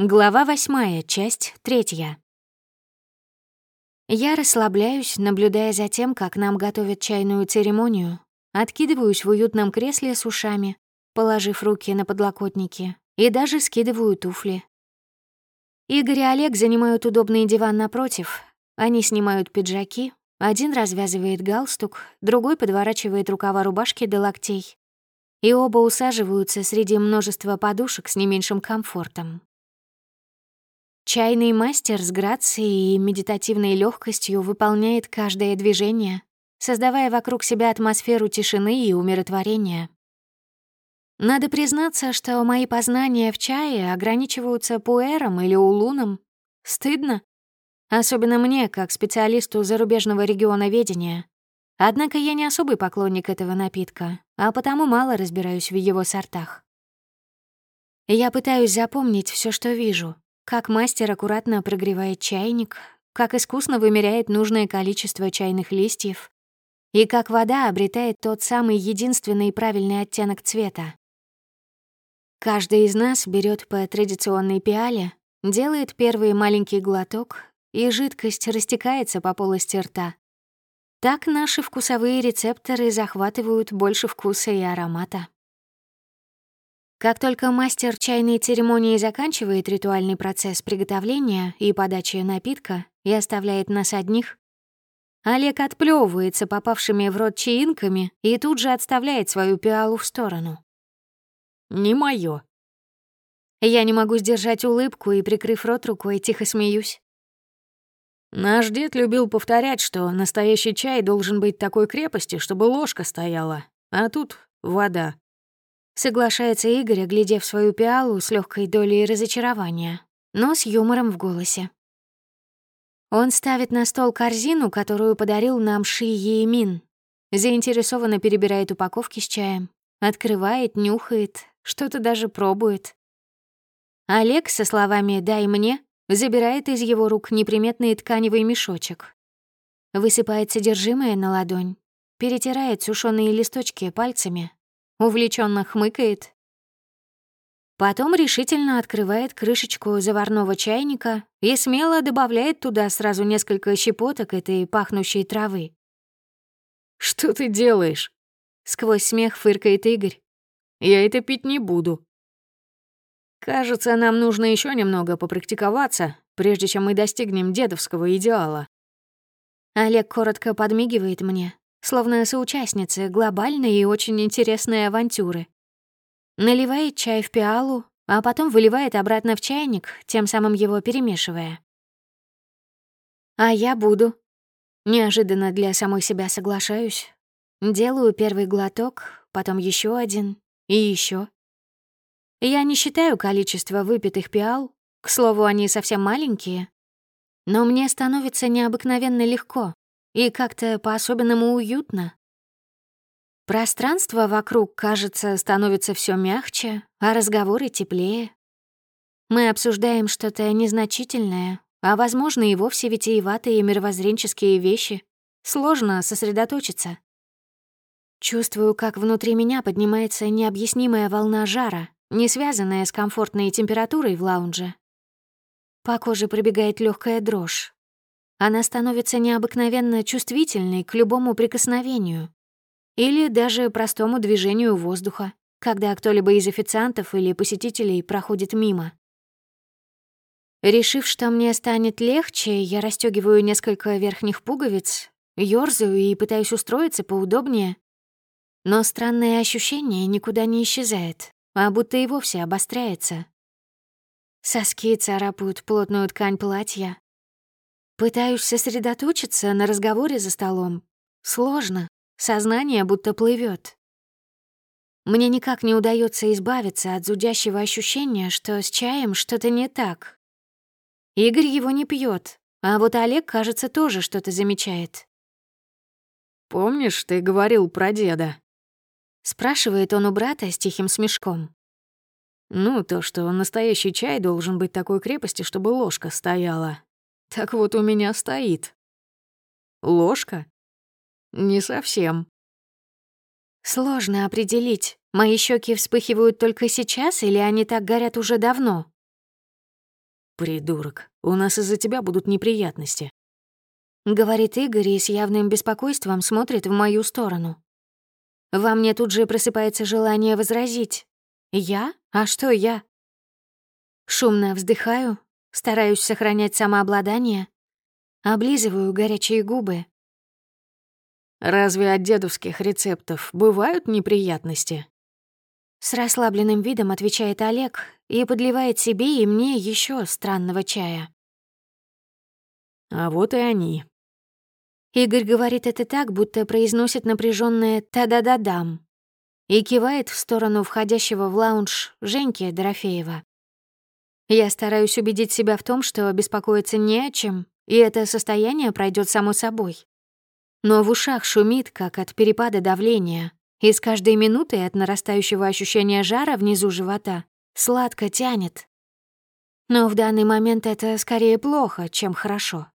Глава восьмая, часть третья. Я расслабляюсь, наблюдая за тем, как нам готовят чайную церемонию, откидываюсь в уютном кресле с ушами, положив руки на подлокотники, и даже скидываю туфли. Игорь и Олег занимают удобный диван напротив. Они снимают пиджаки, один развязывает галстук, другой подворачивает рукава рубашки до локтей. И оба усаживаются среди множества подушек с не меньшим комфортом. Чайный мастер с грацией и медитативной легкостью выполняет каждое движение, создавая вокруг себя атмосферу тишины и умиротворения. Надо признаться, что мои познания в чае ограничиваются пуэром или улуном. Стыдно. Особенно мне, как специалисту зарубежного региона ведения. Однако я не особый поклонник этого напитка, а потому мало разбираюсь в его сортах. Я пытаюсь запомнить все, что вижу, как мастер аккуратно прогревает чайник, как искусно вымеряет нужное количество чайных листьев и как вода обретает тот самый единственный правильный оттенок цвета. Каждый из нас берет по традиционной пиале, делает первый маленький глоток, и жидкость растекается по полости рта. Так наши вкусовые рецепторы захватывают больше вкуса и аромата. Как только мастер чайной церемонии заканчивает ритуальный процесс приготовления и подачи напитка и оставляет нас одних, Олег отплёвывается попавшими в рот чаинками и тут же отставляет свою пиалу в сторону. «Не моё». Я не могу сдержать улыбку и, прикрыв рот рукой, тихо смеюсь. Наш дед любил повторять, что настоящий чай должен быть такой крепости, чтобы ложка стояла, а тут вода. Соглашается Игорь, оглядев свою пиалу с легкой долей разочарования, но с юмором в голосе. Он ставит на стол корзину, которую подарил нам Ши Емин. Заинтересованно перебирает упаковки с чаем. Открывает, нюхает, что-то даже пробует. Олег со словами «дай мне» забирает из его рук неприметный тканевый мешочек. Высыпает содержимое на ладонь, перетирает сушеные листочки пальцами, увлеченно хмыкает. Потом решительно открывает крышечку заварного чайника и смело добавляет туда сразу несколько щепоток этой пахнущей травы. «Что ты делаешь?» — сквозь смех фыркает Игорь. «Я это пить не буду». «Кажется, нам нужно еще немного попрактиковаться, прежде чем мы достигнем дедовского идеала». Олег коротко подмигивает мне, словно соучастницы глобальной и очень интересной авантюры. Наливает чай в пиалу, а потом выливает обратно в чайник, тем самым его перемешивая. А я буду. Неожиданно для самой себя соглашаюсь. Делаю первый глоток, потом еще один и еще. Я не считаю количество выпитых пиал, к слову, они совсем маленькие, но мне становится необыкновенно легко, и как-то по-особенному уютно. Пространство вокруг, кажется, становится все мягче, а разговоры теплее. Мы обсуждаем что-то незначительное, а, возможно, и вовсе витиеватые мировоззренческие вещи. Сложно сосредоточиться. Чувствую, как внутри меня поднимается необъяснимая волна жара, не связанная с комфортной температурой в лаунже. По коже пробегает легкая дрожь, она становится необыкновенно чувствительной к любому прикосновению или даже простому движению воздуха, когда кто-либо из официантов или посетителей проходит мимо. Решив, что мне станет легче, я расстегиваю несколько верхних пуговиц, ёрзаю и пытаюсь устроиться поудобнее. Но странное ощущение никуда не исчезает, а будто и вовсе обостряется. Соски царапают плотную ткань платья, Пытаюсь сосредоточиться на разговоре за столом. Сложно. Сознание будто плывет. Мне никак не удается избавиться от зудящего ощущения, что с чаем что-то не так. Игорь его не пьет, а вот Олег, кажется, тоже что-то замечает. «Помнишь, ты говорил про деда?» Спрашивает он у брата с тихим смешком. «Ну, то, что настоящий чай должен быть такой крепости, чтобы ложка стояла, так вот у меня стоит. Ложка? Не совсем. Сложно определить, мои щеки вспыхивают только сейчас или они так горят уже давно. Придурок, у нас из-за тебя будут неприятности. Говорит Игорь и с явным беспокойством смотрит в мою сторону. Во мне тут же просыпается желание возразить. Я? А что я? Шумно вздыхаю, стараюсь сохранять самообладание, облизываю горячие губы. Разве от дедовских рецептов бывают неприятности? С расслабленным видом отвечает Олег и подливает себе и мне еще странного чая. А вот и они. Игорь говорит это так, будто произносит напряженное «та-да-да-дам» и кивает в сторону входящего в лаунж Женьки Дорофеева. Я стараюсь убедить себя в том, что беспокоиться не о чем, и это состояние пройдет само собой. Но в ушах шумит, как от перепада давления, и с каждой минутой от нарастающего ощущения жара внизу живота сладко тянет. Но в данный момент это скорее плохо, чем хорошо.